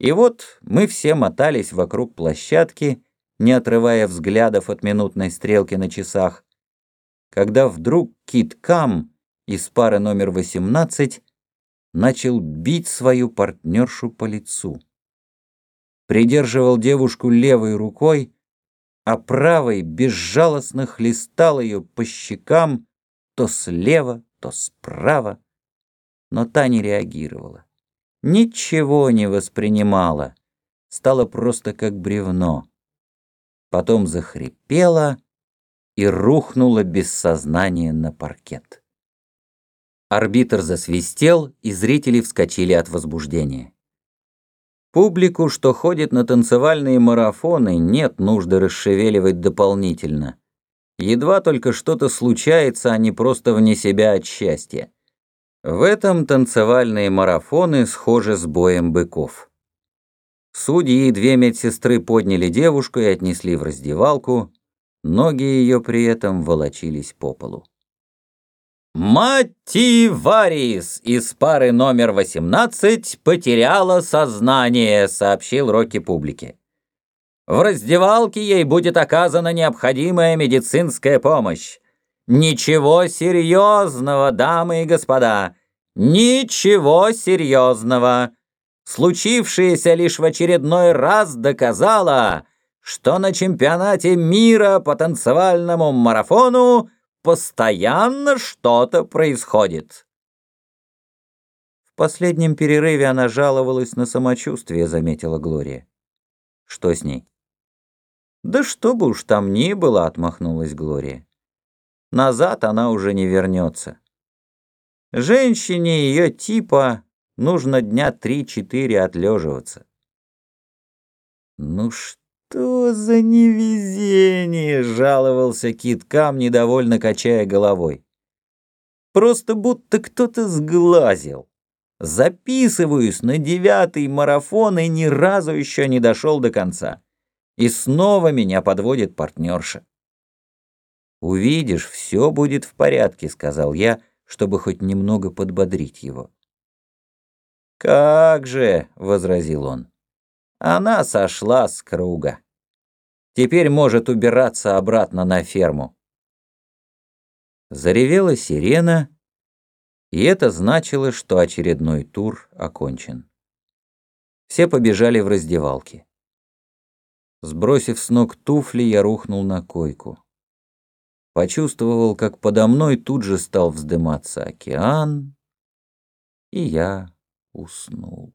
И вот мы все мотались вокруг площадки, не отрывая взглядов от минутной стрелки на часах, когда вдруг Кит Кам из пары номер 18 начал бить свою партнершу по лицу. Придерживал девушку левой рукой, а правой безжалостно хлестал ее по щекам то слева, то справа, но та не реагировала ничего не воспринимала, стала просто как бревно. Потом захрипела и рухнула без сознания на паркет. Арбитр засвистел, и зрители вскочили от возбуждения. Публику, что ходит на танцевальные марафоны, нет нужды расшевеливать дополнительно. Едва только что-то случается, а не просто вне себя от счастья. В этом танцевальные марафоны схожи с боем быков. Судьи и две медсестры подняли девушку и отнесли в раздевалку, ноги ее при этом волочились по полу. «Матти Варис из пары номер 18 потеряла сознание», — сообщил Рокки публике. «В раздевалке ей будет оказана необходимая медицинская помощь. Ничего серьезного, дамы и господа, ничего серьезного. Случившееся лишь в очередной раз доказало, что на чемпионате мира по танцевальному марафону постоянно что-то происходит. В последнем перерыве она жаловалась на самочувствие, заметила Глория. Что с ней? Да что бы уж там ни было, отмахнулась Глория. Назад она уже не вернется. Женщине ее типа нужно дня три-четыре отлеживаться. «Ну что за невезение!» — жаловался Кит Кам, недовольно качая головой. «Просто будто кто-то сглазил. Записываюсь на девятый марафон и ни разу еще не дошел до конца. И снова меня подводит партнерша. «Увидишь, все будет в порядке», — сказал я, чтобы хоть немного подбодрить его. «Как же», — возразил он, — «она сошла с круга. Теперь может убираться обратно на ферму». Заревела сирена, и это значило, что очередной тур окончен. Все побежали в раздевалки. Сбросив с ног туфли, я рухнул на койку. Почувствовал, как подо мной тут же стал вздыматься океан, и я уснул.